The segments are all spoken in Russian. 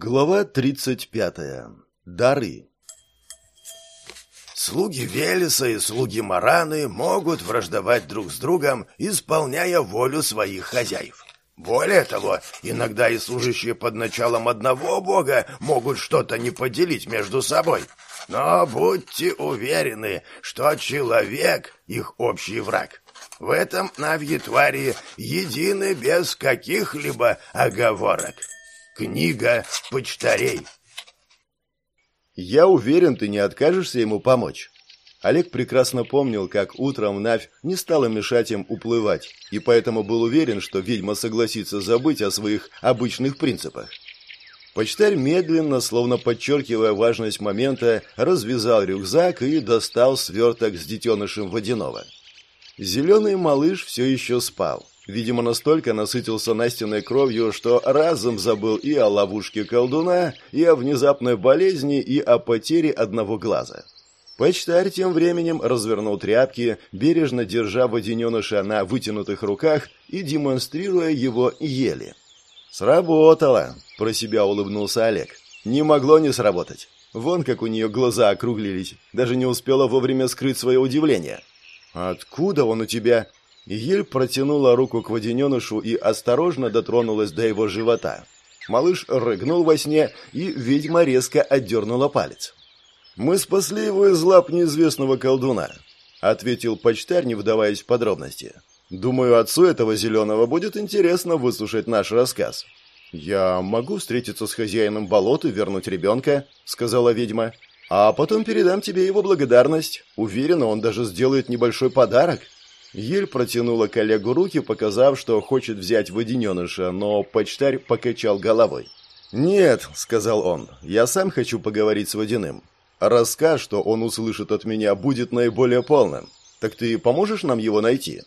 Глава 35. Дары. Слуги Велеса и слуги Мараны могут враждовать друг с другом, исполняя волю своих хозяев. Более того, иногда и служащие под началом одного бога могут что-то не поделить между собой. Но будьте уверены, что человек — их общий враг. В этом навьи твари едины без каких-либо оговорок. Книга почтарей. Я уверен, ты не откажешься ему помочь. Олег прекрасно помнил, как утром Навь не стала мешать им уплывать, и поэтому был уверен, что ведьма согласится забыть о своих обычных принципах. Почтарь медленно, словно подчеркивая важность момента, развязал рюкзак и достал сверток с детенышем водяного. Зеленый малыш все еще спал. Видимо, настолько насытился Настиной кровью, что разом забыл и о ловушке колдуна, и о внезапной болезни, и о потере одного глаза. Почтарь тем временем развернул тряпки, бережно держа водененыша на вытянутых руках и демонстрируя его еле. «Сработало!» – про себя улыбнулся Олег. «Не могло не сработать. Вон как у нее глаза округлились, даже не успела вовремя скрыть свое удивление». «Откуда он у тебя?» Ель протянула руку к водененышу и осторожно дотронулась до его живота. Малыш рыгнул во сне, и ведьма резко отдернула палец. «Мы спасли его из лап неизвестного колдуна», — ответил почтарь, не вдаваясь в подробности. «Думаю, отцу этого зеленого будет интересно выслушать наш рассказ». «Я могу встретиться с хозяином болот и вернуть ребенка», — сказала ведьма. «А потом передам тебе его благодарность. Уверена, он даже сделает небольшой подарок». Ель протянула коллегу руки, показав, что хочет взять водененыша, но почтарь покачал головой. «Нет», — сказал он, — «я сам хочу поговорить с водяным. Рассказ, что он услышит от меня, будет наиболее полным. Так ты поможешь нам его найти?»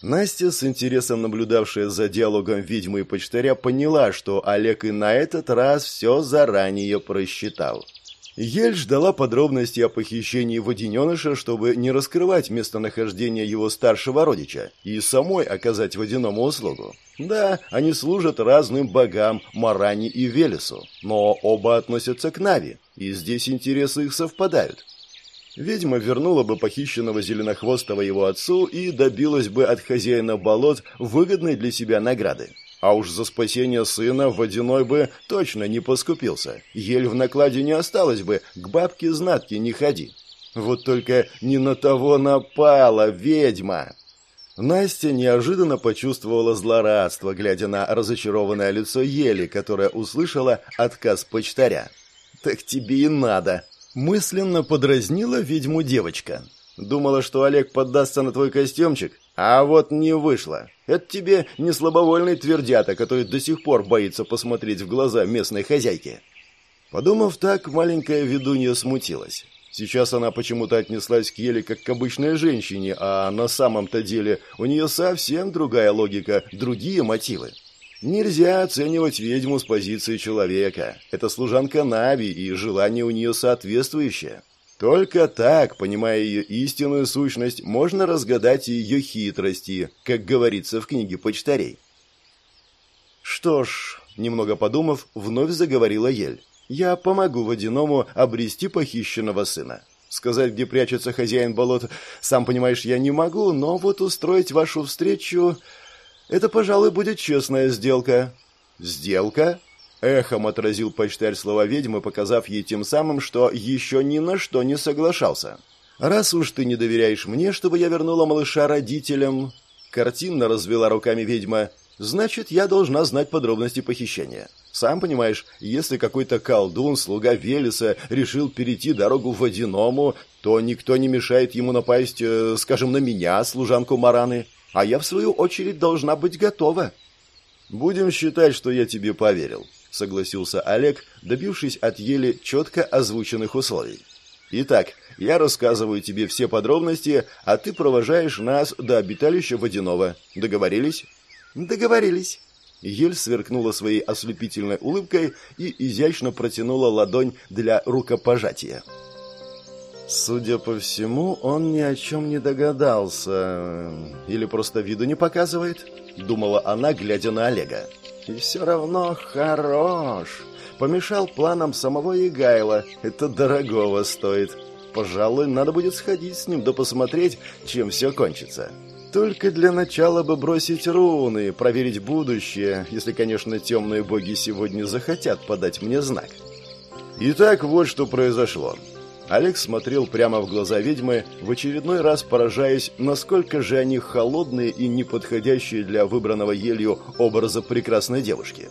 Настя, с интересом наблюдавшая за диалогом ведьмы и почтаря, поняла, что Олег и на этот раз все заранее просчитал. Ель ждала подробностей о похищении водененыша, чтобы не раскрывать местонахождение его старшего родича и самой оказать водяному услугу. Да, они служат разным богам Марани и Велесу, но оба относятся к Нави, и здесь интересы их совпадают. Ведьма вернула бы похищенного Зеленохвостого его отцу и добилась бы от хозяина болот выгодной для себя награды. А уж за спасение сына водяной бы точно не поскупился. Ель в накладе не осталось бы, к бабке знатки не ходи. Вот только не на того напала ведьма. Настя неожиданно почувствовала злорадство, глядя на разочарованное лицо Ели, которая услышала отказ почтаря. «Так тебе и надо!» Мысленно подразнила ведьму девочка. Думала, что Олег поддастся на твой костюмчик, а вот не вышло. Это тебе не слабовольный твердята, который до сих пор боится посмотреть в глаза местной хозяйки. Подумав так, маленькая ведунья смутилась. Сейчас она почему-то отнеслась к Еле как к обычной женщине, а на самом-то деле у нее совсем другая логика, другие мотивы. Нельзя оценивать ведьму с позиции человека. Это служанка Нави, и желание у нее соответствующее. Только так, понимая ее истинную сущность, можно разгадать ее хитрости, как говорится в книге почтарей. Что ж, немного подумав, вновь заговорила Ель. Я помогу водяному обрести похищенного сына. Сказать, где прячется хозяин болот, сам понимаешь, я не могу, но вот устроить вашу встречу... Это, пожалуй, будет честная сделка. Сделка? Эхом отразил почтарь слова ведьмы, показав ей тем самым, что еще ни на что не соглашался. «Раз уж ты не доверяешь мне, чтобы я вернула малыша родителям...» Картинно развела руками ведьма. «Значит, я должна знать подробности похищения. Сам понимаешь, если какой-то колдун, слуга Велеса, решил перейти дорогу водяному, то никто не мешает ему напасть, э, скажем, на меня, служанку Мараны, а я, в свою очередь, должна быть готова». «Будем считать, что я тебе поверил», согласился Олег, добившись от Ели четко озвученных условий. Итак, я рассказываю тебе все подробности, а ты провожаешь нас до обиталища водяного. Договорились? Договорились. Ель сверкнула своей ослепительной улыбкой и изящно протянула ладонь для рукопожатия. Судя по всему, он ни о чем не догадался. Или просто виду не показывает, думала она, глядя на Олега. И все равно хорош. Помешал планам самого Игайла. Это дорогого стоит. Пожалуй, надо будет сходить с ним да посмотреть, чем все кончится. Только для начала бы бросить руны, проверить будущее, если, конечно, темные боги сегодня захотят подать мне знак. Итак, вот что произошло. Алекс смотрел прямо в глаза ведьмы, в очередной раз поражаясь, насколько же они холодные и неподходящие для выбранного елью образа прекрасной девушки.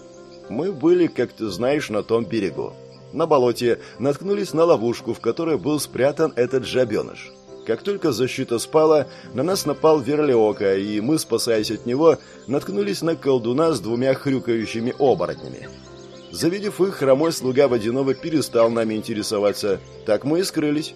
Мы были, как ты знаешь, на том берегу. На болоте наткнулись на ловушку, в которой был спрятан этот жабеныш. Как только защита спала, на нас напал Верлиока, и мы, спасаясь от него, наткнулись на колдуна с двумя хрюкающими оборотнями. Завидев их, хромой слуга Водянова перестал нами интересоваться. Так мы и скрылись.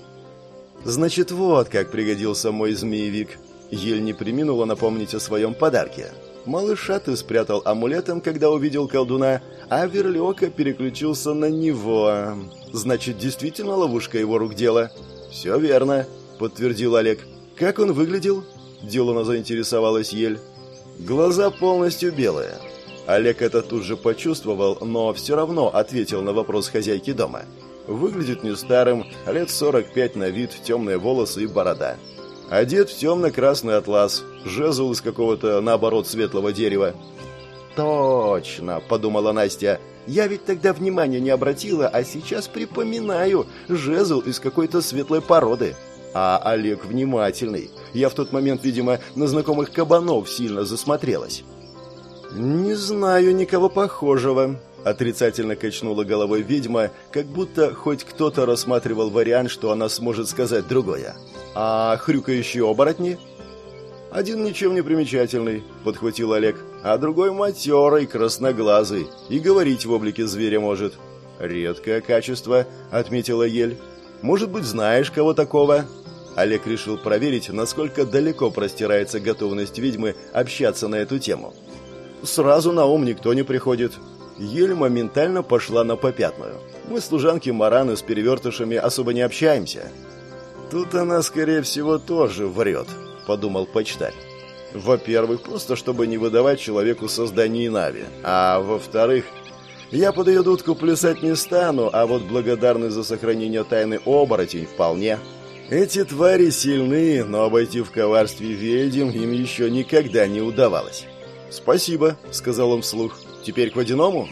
Значит, вот как пригодился мой змеевик. Ель не приминула напомнить о своем подарке. Малыша ты спрятал амулетом, когда увидел колдуна, а Верлиока переключился на него. Значит, действительно ловушка его рук дело? Все верно подтвердил Олег. Как он выглядел? Делано заинтересовалась Ель. Глаза полностью белые. Олег это тут же почувствовал, но все равно ответил на вопрос хозяйки дома. Выглядит не старым, лет 45 на вид, темные волосы и борода. Одет в темно-красный атлас, жезл из какого-то, наоборот, светлого дерева. «Точно», — подумала Настя, — «я ведь тогда внимания не обратила, а сейчас припоминаю, жезл из какой-то светлой породы» а Олег внимательный. Я в тот момент, видимо, на знакомых кабанов сильно засмотрелась. «Не знаю никого похожего», — отрицательно качнула головой ведьма, как будто хоть кто-то рассматривал вариант, что она сможет сказать другое. «А хрюкающие оборотни?» «Один ничем не примечательный», — подхватил Олег, «а другой матерый, красноглазый, и говорить в облике зверя может». «Редкое качество», — отметила Ель. «Может быть, знаешь кого такого?» Олег решил проверить, насколько далеко простирается готовность ведьмы общаться на эту тему. Сразу на ум никто не приходит. Ель моментально пошла на попятную. Мы, служанки Мараны, с перевертышами особо не общаемся. Тут она, скорее всего, тоже врет, подумал почтарь. Во-первых, просто чтобы не выдавать человеку создание Нави. А во-вторых, я под ее дудку плясать не стану, а вот благодарный за сохранение тайны оборотень вполне. Эти твари сильны, но обойти в коварстве ведьм им еще никогда не удавалось. «Спасибо», — сказал он вслух. «Теперь к водяному?»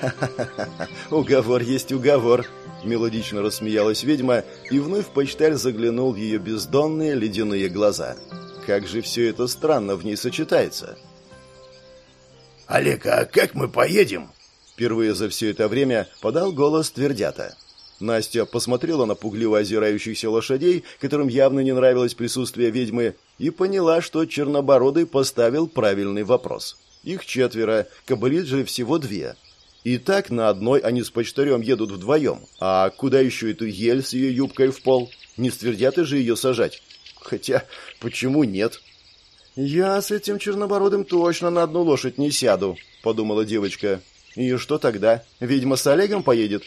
«Ха-ха-ха, уговор есть уговор», — мелодично рассмеялась ведьма, и вновь почтарь заглянул в ее бездонные ледяные глаза. «Как же все это странно в ней сочетается!» «Олег, а как мы поедем?» Впервые за все это время подал голос Твердята. Настя посмотрела на пугливо озирающихся лошадей, которым явно не нравилось присутствие ведьмы, и поняла, что Чернобородый поставил правильный вопрос. Их четверо, кобылиц же всего две. И так на одной они с почтарем едут вдвоем. А куда еще эту ель с ее юбкой в пол? Не ствердят же ее сажать? Хотя, почему нет? «Я с этим чернобородым точно на одну лошадь не сяду», — подумала девочка. «И что тогда? Ведьма с Олегом поедет?»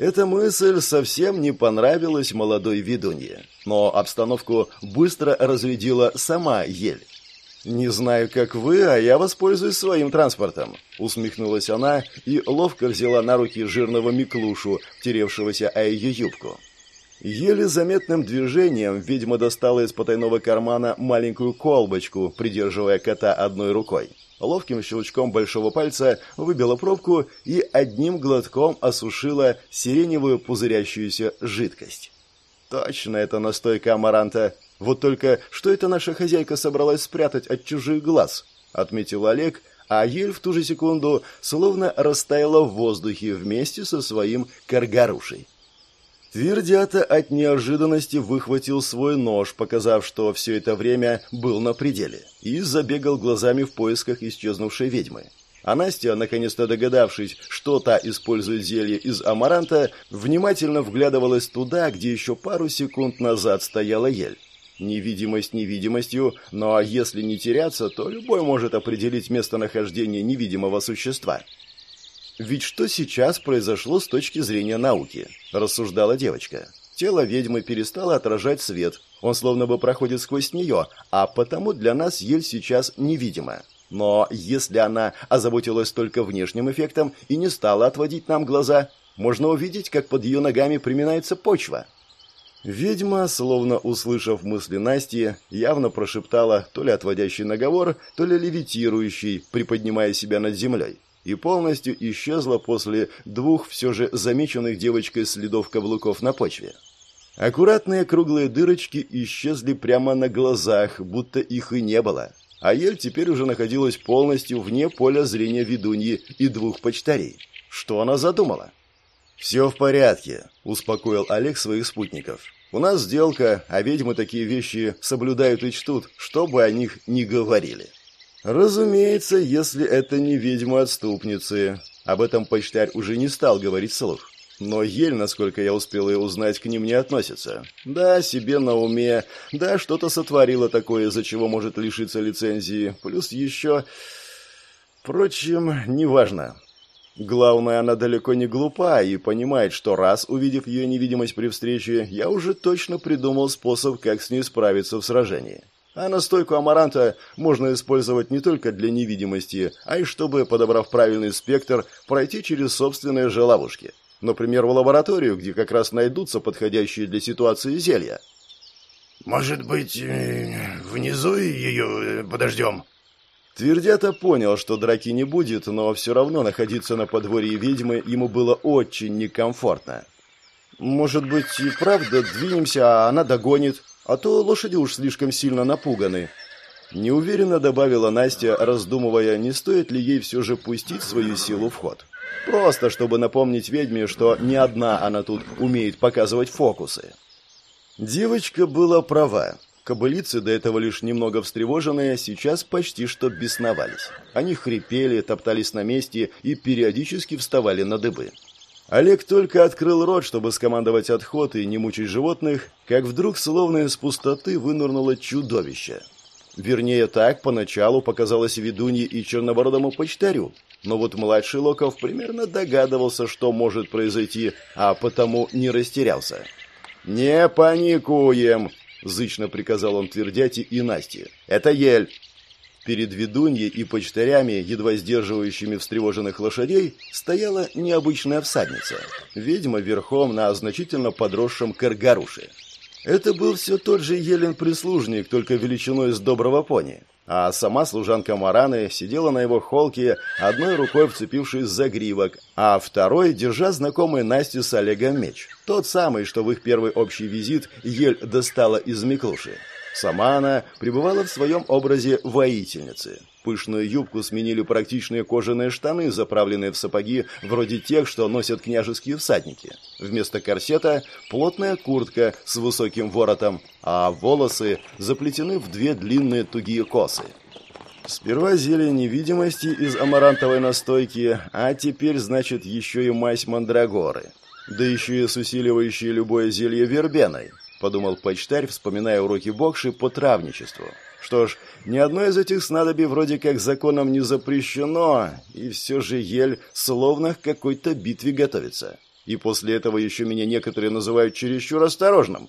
Эта мысль совсем не понравилась молодой ведунье, но обстановку быстро разрядила сама ель. «Не знаю, как вы, а я воспользуюсь своим транспортом», — усмехнулась она и ловко взяла на руки жирного Миклушу, теревшегося о ее юбку. Еле заметным движением ведьма достала из потайного кармана маленькую колбочку, придерживая кота одной рукой ловким щелчком большого пальца выбила пробку и одним глотком осушила сиреневую пузырящуюся жидкость. Точно это настойка амаранта. Вот только что это наша хозяйка собралась спрятать от чужих глаз, отметил Олег, а Ель в ту же секунду словно растаяла в воздухе вместе со своим каргарушей. Твердята от неожиданности выхватил свой нож, показав, что все это время был на пределе, и забегал глазами в поисках исчезнувшей ведьмы. А Настя, наконец-то догадавшись, что та использует зелье из амаранта, внимательно вглядывалась туда, где еще пару секунд назад стояла ель. Невидимость невидимостью, но если не теряться, то любой может определить местонахождение невидимого существа – ведь что сейчас произошло с точки зрения науки? Рассуждала девочка. Тело ведьмы перестало отражать свет. Он словно бы проходит сквозь нее, а потому для нас ель сейчас невидима. Но если она озаботилась только внешним эффектом и не стала отводить нам глаза, можно увидеть, как под ее ногами приминается почва. Ведьма, словно услышав мысли Насти, явно прошептала то ли отводящий наговор, то ли левитирующий, приподнимая себя над землей, и полностью исчезла после двух все же замеченных девочкой следов каблуков на почве. Аккуратные круглые дырочки исчезли прямо на глазах, будто их и не было. А ель теперь уже находилась полностью вне поля зрения ведуньи и двух почтарей. Что она задумала? «Все в порядке», — успокоил Олег своих спутников. «У нас сделка, а ведьмы такие вещи соблюдают и чтут, что бы о них ни говорили». «Разумеется, если это не ведьмы-отступницы». Об этом почтарь уже не стал говорить вслух. Но ель, насколько я успел ее узнать, к ним не относится. Да, себе на уме, да, что-то сотворила такое, из-за чего может лишиться лицензии. Плюс еще... Впрочем, неважно. Главное, она далеко не глупа и понимает, что раз, увидев ее невидимость при встрече, я уже точно придумал способ, как с ней справиться в сражении. А настойку амаранта можно использовать не только для невидимости, а и чтобы, подобрав правильный спектр, пройти через собственные же ловушки. Например, в лабораторию, где как раз найдутся подходящие для ситуации зелья. «Может быть, э, внизу ее э, подождем?» Твердята понял, что драки не будет, но все равно находиться на подворье ведьмы ему было очень некомфортно. «Может быть, и правда двинемся, а она догонит, а то лошади уж слишком сильно напуганы». Неуверенно добавила Настя, раздумывая, не стоит ли ей все же пустить свою силу в ход. Просто, чтобы напомнить ведьме, что не одна она тут умеет показывать фокусы. Девочка была права. Кобылицы, до этого лишь немного встревоженные, сейчас почти что бесновались. Они хрипели, топтались на месте и периодически вставали на дыбы. Олег только открыл рот, чтобы скомандовать отход и не мучить животных, как вдруг словно из пустоты вынырнуло чудовище. Вернее, так поначалу показалось ведунье и чернобородому почтарю, но вот младший Локов примерно догадывался, что может произойти, а потому не растерялся. «Не паникуем!» — зычно приказал он Твердяти и Насте. «Это ель!» Перед ведуньей и почтарями, едва сдерживающими встревоженных лошадей, стояла необычная всадница. Ведьма верхом на значительно подросшем каргаруше. Это был все тот же Елен-прислужник, только величиной с доброго пони а сама служанка Мараны сидела на его холке, одной рукой вцепившись за гривок, а второй держа знакомый Насте с Олегом меч. Тот самый, что в их первый общий визит ель достала из Миклуши. Сама она пребывала в своем образе воительницы. Пышную юбку сменили практичные кожаные штаны, заправленные в сапоги, вроде тех, что носят княжеские всадники. Вместо корсета плотная куртка с высоким воротом, а волосы заплетены в две длинные тугие косы. Сперва зелье невидимости из амарантовой настойки, а теперь, значит, еще и мазь мандрагоры. Да еще и с усиливающей любое зелье вербеной, подумал почтарь, вспоминая уроки бокши по травничеству. Что ж, ни одно из этих снадобий вроде как законом не запрещено, и все же ель словно к какой-то битве готовится. И после этого еще меня некоторые называют чересчур осторожным.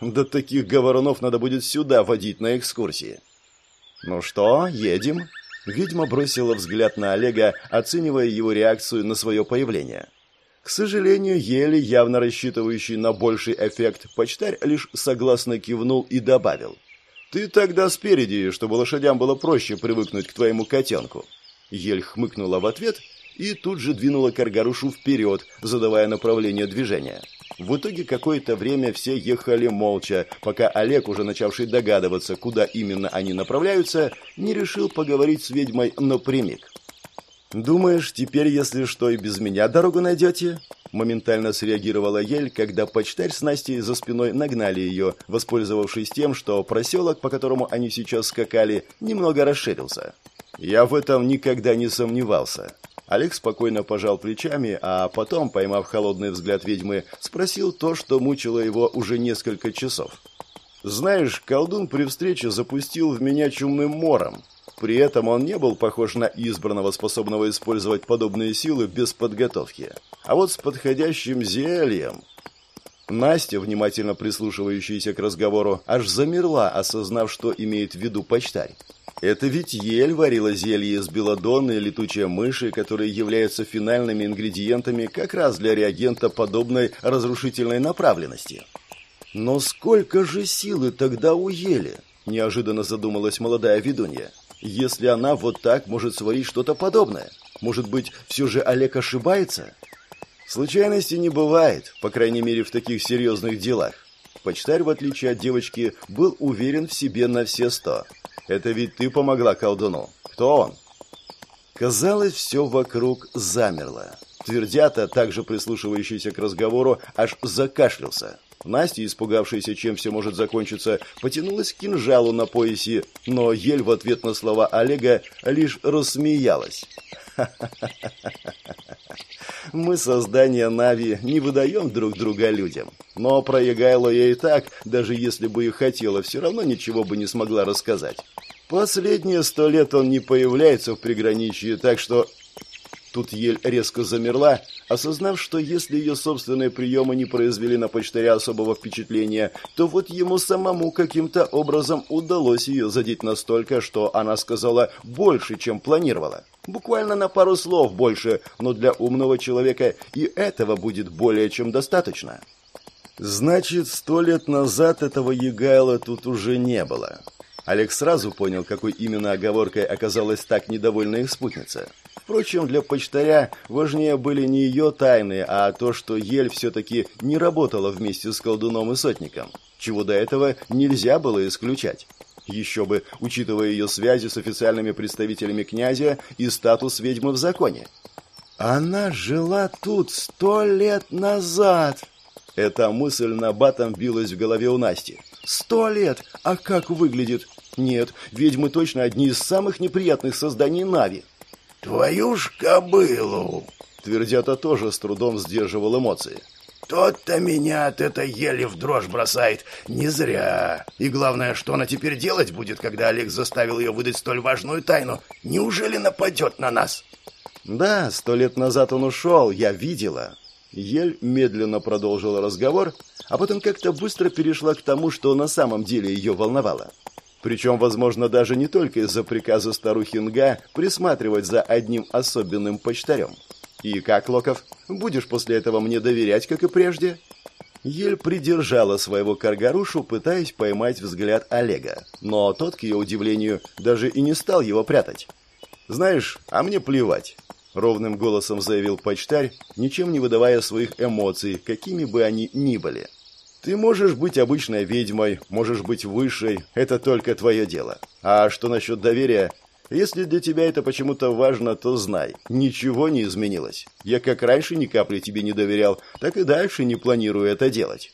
Да таких говорунов надо будет сюда водить на экскурсии. Ну что, едем? Ведьма бросила взгляд на Олега, оценивая его реакцию на свое появление. К сожалению, еле явно рассчитывающий на больший эффект, почтарь лишь согласно кивнул и добавил – «Ты тогда спереди, чтобы лошадям было проще привыкнуть к твоему котенку». Ель хмыкнула в ответ и тут же двинула Каргарушу вперед, задавая направление движения. В итоге какое-то время все ехали молча, пока Олег, уже начавший догадываться, куда именно они направляются, не решил поговорить с ведьмой напрямик. «Думаешь, теперь, если что, и без меня дорогу найдете?» Моментально среагировала Ель, когда почтарь с Настей за спиной нагнали ее, воспользовавшись тем, что проселок, по которому они сейчас скакали, немного расширился. Я в этом никогда не сомневался. Олег спокойно пожал плечами, а потом, поймав холодный взгляд ведьмы, спросил то, что мучило его уже несколько часов. «Знаешь, колдун при встрече запустил в меня чумным мором. При этом он не был похож на избранного, способного использовать подобные силы без подготовки. А вот с подходящим зельем... Настя, внимательно прислушивающаяся к разговору, аж замерла, осознав, что имеет в виду почтарь. Это ведь ель варила зелье из белодонны и летучей мыши, которые являются финальными ингредиентами как раз для реагента подобной разрушительной направленности. Но сколько же силы тогда у ели? Неожиданно задумалась молодая ведунья. Если она вот так может сварить что-то подобное, может быть, все же Олег ошибается? Случайности не бывает, по крайней мере, в таких серьезных делах. Почтарь, в отличие от девочки, был уверен в себе на все сто – это ведь ты помогла колдуну. Кто он?» Казалось, все вокруг замерло. Твердята, также прислушивающийся к разговору, аж закашлялся. Настя, испугавшаяся, чем все может закончиться, потянулась к кинжалу на поясе, но Ель в ответ на слова Олега лишь рассмеялась. Мы, создания Нави, не выдаем друг друга людям. Но про Егайло я и так, даже если бы и хотела, все равно ничего бы не смогла рассказать. Последние сто лет он не появляется в приграничье, так что Тут Ель резко замерла, осознав, что если ее собственные приемы не произвели на почтаря особого впечатления, то вот ему самому каким-то образом удалось ее задеть настолько, что она сказала больше, чем планировала. Буквально на пару слов больше, но для умного человека и этого будет более чем достаточно. Значит, сто лет назад этого Егайла тут уже не было. Олег сразу понял, какой именно оговоркой оказалась так недовольна их спутница. Впрочем, для почтаря важнее были не ее тайны, а то, что Ель все-таки не работала вместе с колдуном и сотником, чего до этого нельзя было исключать. Еще бы, учитывая ее связи с официальными представителями князя и статус ведьмы в законе. Она жила тут сто лет назад. Эта мысль на батом билась в голове у Насти. Сто лет! А как выглядит? Нет, ведьмы точно одни из самых неприятных созданий Нави. «Твою ж кобылу!» Твердята тоже с трудом сдерживал эмоции. Тот-то меня от этой ели в дрожь бросает. Не зря. И главное, что она теперь делать будет, когда Олег заставил ее выдать столь важную тайну? Неужели нападет на нас? Да, сто лет назад он ушел, я видела. Ель медленно продолжила разговор, а потом как-то быстро перешла к тому, что на самом деле ее волновало. Причем, возможно, даже не только из-за приказа старухи Нга присматривать за одним особенным почтарем. И как, Локов, будешь после этого мне доверять, как и прежде? Ель придержала своего каргарушу, пытаясь поймать взгляд Олега. Но тот, к ее удивлению, даже и не стал его прятать. «Знаешь, а мне плевать», — ровным голосом заявил почтарь, ничем не выдавая своих эмоций, какими бы они ни были. Ты можешь быть обычной ведьмой, можешь быть высшей, это только твое дело. А что насчет доверия? Если для тебя это почему-то важно, то знай, ничего не изменилось. Я как раньше ни капли тебе не доверял, так и дальше не планирую это делать.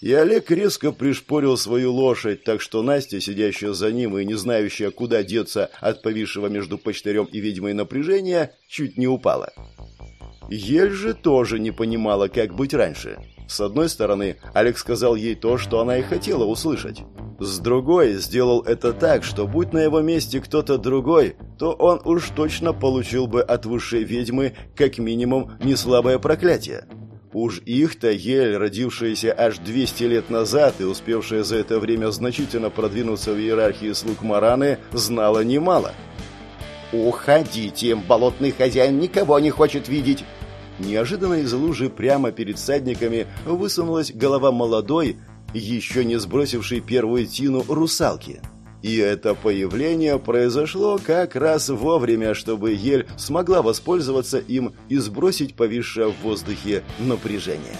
И Олег резко пришпорил свою лошадь, так что Настя, сидящая за ним и не знающая, куда деться от повисшего между почтарем и ведьмой напряжения, чуть не упала. Ель же тоже не понимала, как быть раньше. С одной стороны, Алекс сказал ей то, что она и хотела услышать. С другой, сделал это так, что будь на его месте кто-то другой, то он уж точно получил бы от высшей ведьмы как минимум неслабое проклятие. Уж их-то Ель, родившаяся аж 200 лет назад и успевшая за это время значительно продвинуться в иерархии слуг Мараны, знала немало. «Уходите, болотный хозяин никого не хочет видеть!» Неожиданно из лужи прямо перед садниками высунулась голова молодой, еще не сбросившей первую тину русалки. И это появление произошло как раз вовремя, чтобы Ель смогла воспользоваться им и сбросить повисшее в воздухе напряжение.